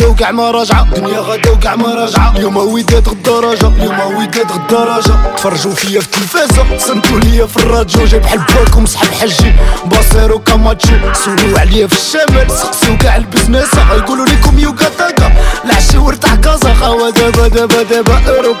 غدا وكاع ما راجعة. دنيا غدا وكاع ما راجعة. اليوم وداد غدا راجع وداد غدا راجع تفرجوا فيا في التلفازة. صنتو ليا في الراديو جاي بحال باكم صحاب حجي. باصيرو كاماتشو سولو عليا في الشمال. سقسيو كاع البزنس. غيقولوا لكم يوكا تاكا العشي ورتاح كازا. خاوة دابا دابا دابا. اوروبا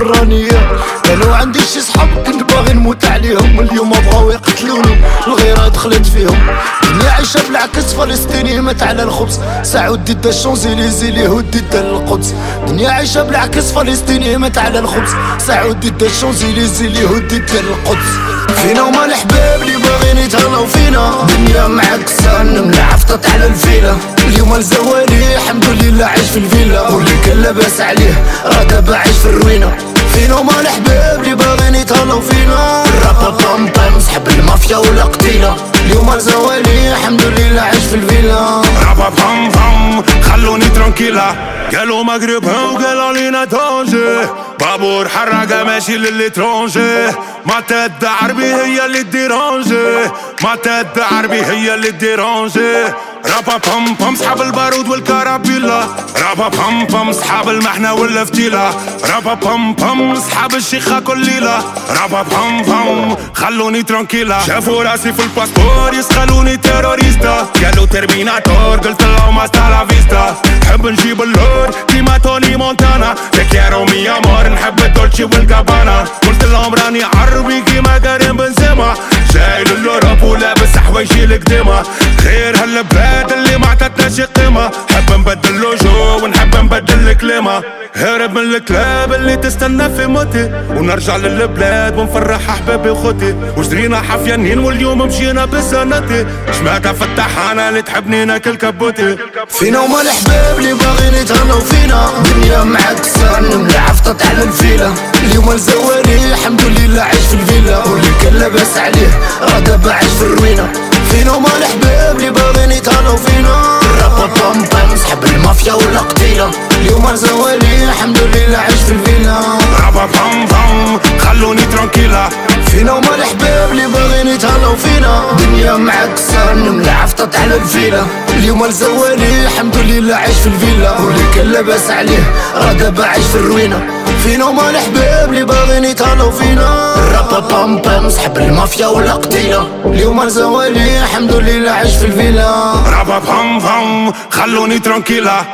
البرانية أنا عندي شي صحاب كنت باغي نموت عليهم. اليوم بغاو يقتلوني الغيرة دخلت فيهم. دنيا عايشة بالعكس فلسطيني مات على الخبز. سعود ضد ال Champs-Élysées اليهود ضد القدس. دنيا عايشة بالعكس فلسطيني مات على الخبز. سعود ضد ال Champs-Élysées اليهود ضد القدس. فينا وما الحباب اللي باغيين يتهلاو فينا. دنيا معكسة نملة عفطت على الفيلة اليوم الزوالي الحمد لله عايش في الفيلا. واللي كان لاباس عليه راه دابا عايش في الروينة. فينا وما الحباب اللي باغيين يتهلاو فينا. رابا بام بام صحاب المافيا ولا قتيلة اليوم الزوالي الحمد لله عايش في الفيلا. رابا بام بام خلوني tranquila قالوا مغرب وقالوا لينا danger بابور حرقة ماشي لل étranger ma tête عربي هي اللي dérangée ma tête عربي هي اللي dérangée رابا بام بام صحاب البارود والكرابيلا رابا بام بام صحاب المحنة والفتيلة رابا بام بام صحاب الشيخة كل ليلة رابا بام بام خلوني tranquila شافوا راسي في ال passeport يسخلوني terrorista قالوا Terminator قلت لهم hasta la vista نحب نجيب l'or كيما توني مونتانا te quiero mi amor نحب ال Dolce وال Gabbana قلت لهم راني عربي كيما كريم بنزيما جاي ل l'Europe ولابس حوايجي القديمة. غير هالبلاد اللي ما عطتناش قيمة. حب نبدل le jeu ونحب نبدل الكلمة. هرب من الكلاب اللي تستنى في موتي. ونرجع للبلاد ونفرح أحبابي وخوتي. وشرينا حفيانين واليوم مشينا بسنتي. شماتها فتحانة اللي تحبني ناكل كبوتي. فينا وما الحباب اللي باغيين يتهلاو فينا. دنيا معكسة على الفيلة اليوم الزوالي الحمد لله عايش في الفيلا. واللي كان لاباس عليه راه دابا عايش في الروينة فينا وما الحباب اللي باغيين يتهلاو فينا. رابا بام بام صحاب المافيا ولا قتيلة. اليوم الزوالي الحمد لله عايش في الفيلا. بام بام خلوني ترانكيلا. فينا وما الحباب اللي باغيين يتهلاو فينا. دنيا معكسة نملة عفطت على الفيلة اليوم الزوالي الحمد لله عايش في الفيلا. واللي كان لاباس عليه راه دابا عايش في الروينة. فينا وما الحباب اللي باغيين يتهلاو فينا. رابا بام بام صحاب المافيا ولا قتيلة. اليوم الزوالي الحمد لله عايش في الفيلا. رابا بام بام خلوني ترانكيلا.